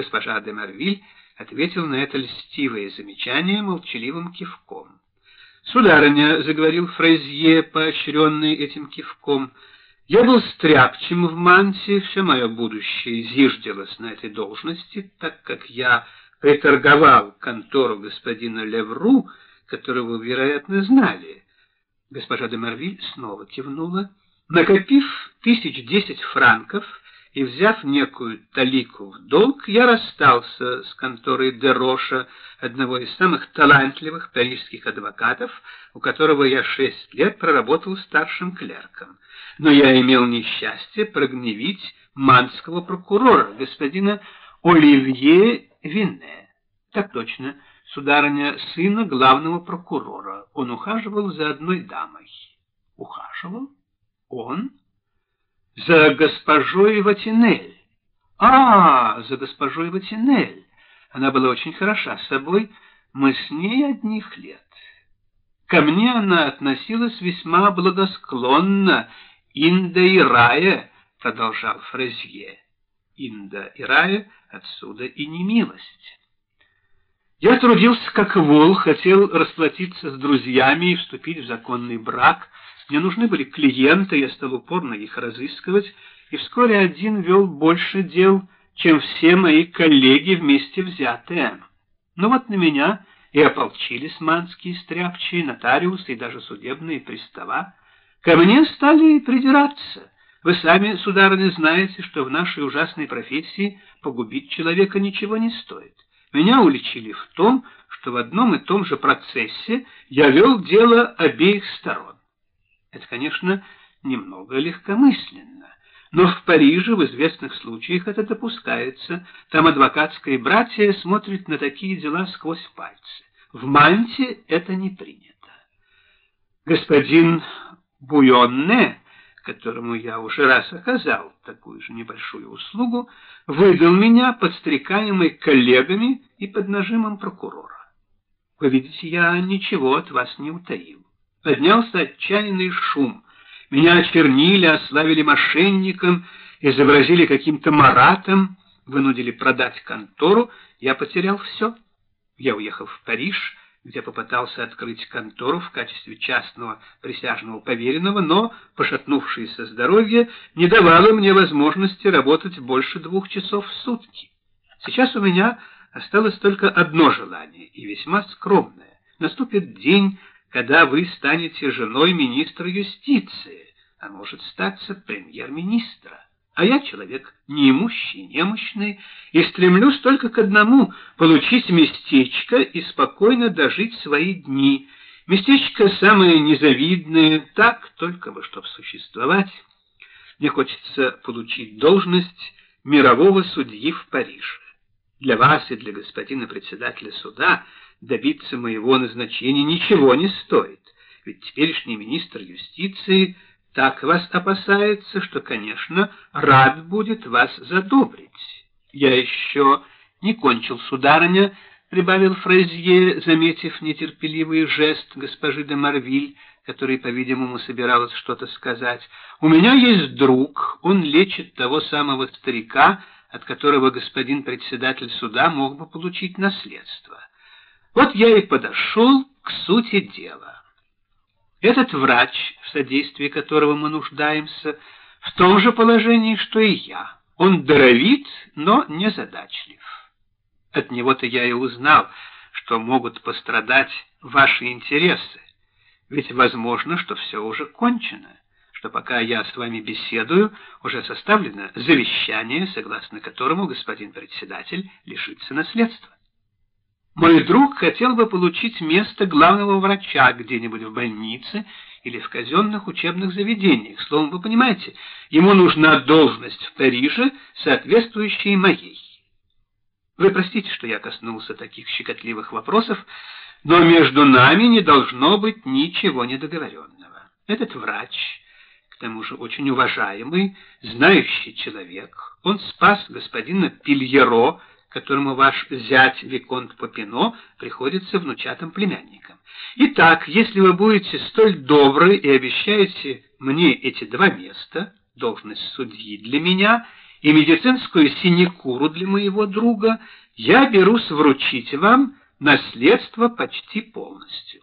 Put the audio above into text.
Госпожа де Марвиль ответил на это льстивое замечание молчаливым кивком. «Сударыня», — заговорил Фрезье, поощренный этим кивком, — «я был стряпчем в Манте, все мое будущее зиждилось на этой должности, так как я приторговал контору господина Левру, которого вы, вероятно, знали». Госпожа де Марвиль снова кивнула. Накопив тысяч десять франков, и, взяв некую талику в долг, я расстался с конторой Дероша, одного из самых талантливых парижских адвокатов, у которого я шесть лет проработал старшим клерком. Но я имел несчастье прогневить манского прокурора, господина Оливье Винне. Так точно, сударыня, сына главного прокурора. Он ухаживал за одной дамой. Ухаживал? Он? За госпожой Ватинель. А, за госпожой Ватинель. Она была очень хороша с собой. Мы с ней одних лет. Ко мне она относилась весьма благосклонно. Инда и Рая, продолжал Фразье. Инда и Рая отсюда и немилость. Я трудился как вол, хотел расплатиться с друзьями и вступить в законный брак — мне нужны были клиенты, я стал упорно их разыскивать, и вскоре один вел больше дел, чем все мои коллеги вместе взятые. Но вот на меня и ополчились манские стряпчие, нотариусы и даже судебные пристава. Ко мне стали придираться. Вы сами, сударыня, знаете, что в нашей ужасной профессии погубить человека ничего не стоит. Меня уличили в том, что в одном и том же процессе я вел дело обеих сторон. Это, конечно, немного легкомысленно, но в Париже в известных случаях это допускается. Там адвокатское братья смотрит на такие дела сквозь пальцы. В Манте это не принято. Господин Буйонне, которому я уже раз оказал такую же небольшую услугу, выдал меня подстрекаемый коллегами и под нажимом прокурора. Вы видите, я ничего от вас не утаил. Поднялся отчаянный шум. Меня очернили, ославили мошенником, изобразили каким-то маратом, вынудили продать контору. Я потерял все. Я уехал в Париж, где попытался открыть контору в качестве частного присяжного поверенного, но пошатнувшееся здоровье не давало мне возможности работать больше двух часов в сутки. Сейчас у меня осталось только одно желание, и весьма скромное. Наступит день, когда вы станете женой министра юстиции, а может статься премьер-министра. А я человек неимущий, немощный, и стремлюсь только к одному — получить местечко и спокойно дожить свои дни. Местечко самое незавидное, так только бы, чтоб существовать. Мне хочется получить должность мирового судьи в Париже. Для вас и для господина председателя суда — добиться моего назначения ничего не стоит, ведь теперешний министр юстиции так вас опасается, что, конечно, рад будет вас задобрить. Я еще не кончил, сударыня, — прибавил Фрезье, заметив нетерпеливый жест госпожи де Марвиль, который, по-видимому, собиралась что-то сказать. «У меня есть друг, он лечит того самого старика, от которого господин председатель суда мог бы получить наследство. Вот я и подошел к сути дела. Этот врач, в содействии которого мы нуждаемся, в том же положении, что и я. Он даровит, но не задачлив. От него-то я и узнал, что могут пострадать ваши интересы. Ведь возможно, что все уже кончено, что пока я с вами беседую, уже составлено завещание, согласно которому господин председатель лишится наследства. Мой друг хотел бы получить место главного врача где-нибудь в больнице или в казенных учебных заведениях. Словом, вы понимаете, ему нужна должность в Париже, соответствующая моей. Вы простите, что я коснулся таких щекотливых вопросов, но между нами не должно быть ничего недоговоренного. Этот врач, тому же очень уважаемый, знающий человек, он спас господина Пильеро, которому ваш зять Виконт Попино приходится внучатым племянником. Итак, если вы будете столь добры и обещаете мне эти два места, должность судьи для меня и медицинскую синекуру для моего друга, я берусь вручить вам наследство почти полностью.